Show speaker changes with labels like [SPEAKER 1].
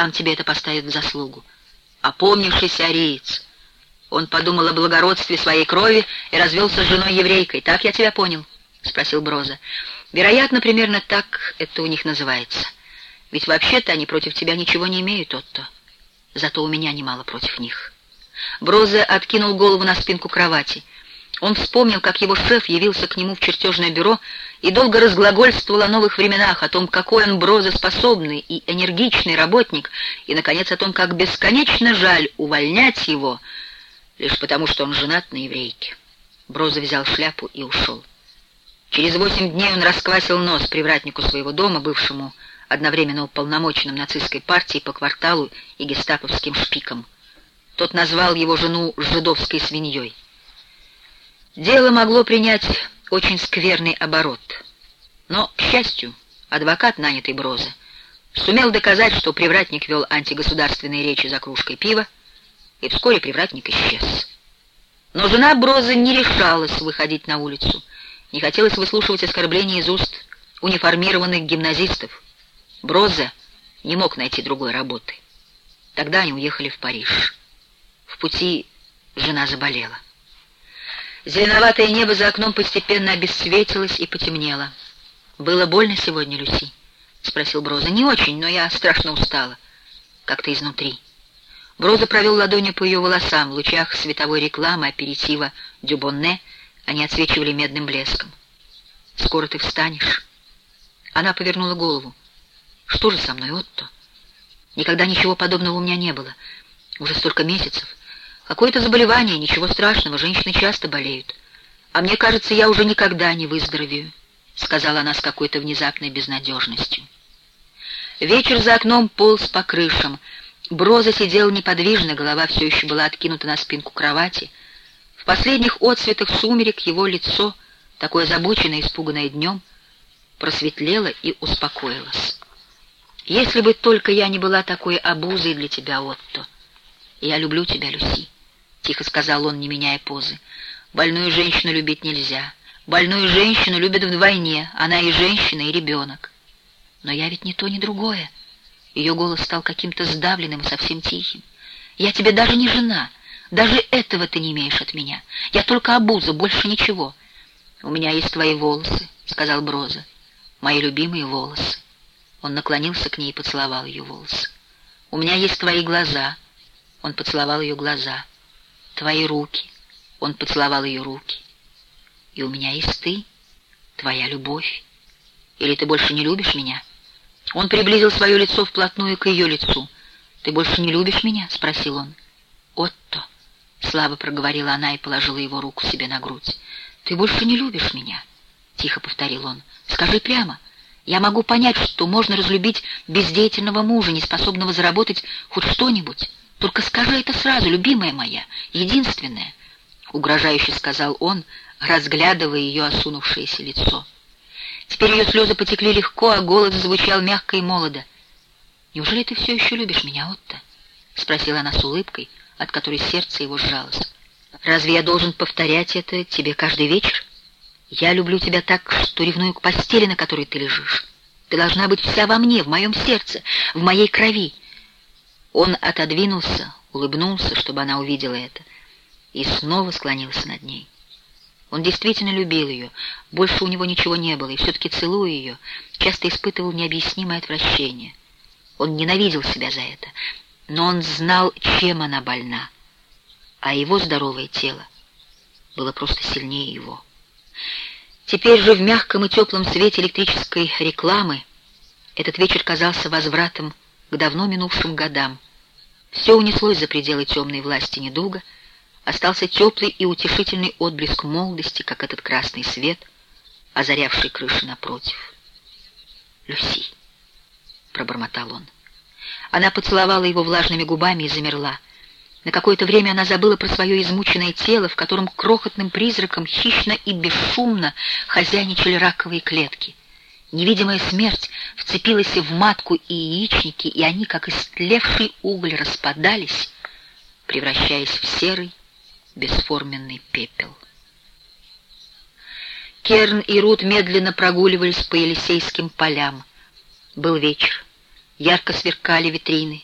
[SPEAKER 1] Там тебе это поставят в заслугу. Опомнившийся ариец. Он подумал о благородстве своей крови и развелся с женой еврейкой. Так я тебя понял? — спросил Броза. Вероятно, примерно так это у них называется. Ведь вообще-то они против тебя ничего не имеют, Отто. Зато у меня немало против них. Броза откинул голову на спинку кровати. Он вспомнил, как его шеф явился к нему в чертежное бюро и долго разглагольствовал о новых временах, о том, какой он брозоспособный и энергичный работник, и, наконец, о том, как бесконечно жаль увольнять его, лишь потому, что он женат на еврейке. Броза взял шляпу и ушел. Через восемь дней он расквасил нос привратнику своего дома, бывшему одновременно уполномоченным нацистской партией по кварталу и гестаповским шпиком. Тот назвал его жену жидовской свиньей. Дело могло принять очень скверный оборот. Но, к счастью, адвокат, нанятый Броза, сумел доказать, что привратник вел антигосударственные речи за кружкой пива, и вскоре привратник исчез. Но жена Броза не решалась выходить на улицу, не хотелось выслушивать оскорбления из уст униформированных гимназистов. Броза не мог найти другой работы. Тогда они уехали в Париж. В пути жена заболела. Зеленоватое небо за окном постепенно обесцветилось и потемнело. «Было больно сегодня, Люси?» — спросил Броза. «Не очень, но я страшно устала. Как-то изнутри». Броза провел ладонью по ее волосам. В лучах световой рекламы аперитива «Дюбонне» они отсвечивали медным блеском. «Скоро ты встанешь». Она повернула голову. «Что же со мной, Отто? Никогда ничего подобного у меня не было. Уже столько месяцев. Какое-то заболевание, ничего страшного, женщины часто болеют. А мне кажется, я уже никогда не выздоровею, сказала она с какой-то внезапной безнадежностью. Вечер за окном полз по крышам. Броза сидел неподвижно, голова все еще была откинута на спинку кровати. В последних отсветах сумерек его лицо, такое озабоченное испуганное днем, просветлело и успокоилось. «Если бы только я не была такой обузой для тебя, Отто. Я люблю тебя, Люси. — тихо сказал он, не меняя позы. «Больную женщину любить нельзя. Больную женщину любят вдвойне. Она и женщина, и ребенок. Но я ведь ни то, ни другое». Ее голос стал каким-то сдавленным и совсем тихим. «Я тебе даже не жена. Даже этого ты не имеешь от меня. Я только обуза, больше ничего». «У меня есть твои волосы», — сказал Броза. «Мои любимые волосы». Он наклонился к ней и поцеловал ее волосы. «У меня есть твои глаза». Он поцеловал ее глаза твои руки. Он поцеловал ее руки. И у меня есть ты, твоя любовь. Или ты больше не любишь меня? Он приблизил свое лицо вплотную к ее лицу. «Ты больше не любишь меня?» — спросил он. «Отто», — слабо проговорила она и положила его руку себе на грудь. «Ты больше не любишь меня?» — тихо повторил он. «Скажи прямо. Я могу понять, что можно разлюбить бездеятельного мужа, не способного заработать хоть что-нибудь. Только скажи это сразу, любимая моя, единственная, — угрожающе сказал он, разглядывая ее осунувшееся лицо. Теперь ее слезы потекли легко, а голос звучал мягко и молодо. «Неужели ты все еще любишь меня, Отто?» — спросила она с улыбкой, от которой сердце его сжалось. «Разве я должен повторять это тебе каждый вечер? Я люблю тебя так, что ревную к постели, на которой ты лежишь. Ты должна быть вся во мне, в моем сердце, в моей крови. Он отодвинулся, улыбнулся, чтобы она увидела это, и снова склонился над ней. Он действительно любил ее, больше у него ничего не было, и все-таки, целуя ее, часто испытывал необъяснимое отвращение. Он ненавидел себя за это, но он знал, чем она больна, а его здоровое тело было просто сильнее его. Теперь же в мягком и теплом свете электрической рекламы этот вечер казался возвратом к давно минувшим годам. Все унеслось за пределы темной власти недуга, остался теплый и утешительный отблеск молодости, как этот красный свет, озарявший крыши напротив. «Люси!» — пробормотал он. Она поцеловала его влажными губами и замерла. На какое-то время она забыла про свое измученное тело, в котором крохотным призраком хищно и бесшумно хозяйничали раковые клетки. Невидимая смерть вцепилась в матку и яичники, и они, как истлевший уголь, распадались, превращаясь в серый, бесформенный пепел. Керн и Рут медленно прогуливались по Елисейским полям. Был вечер. Ярко сверкали витрины,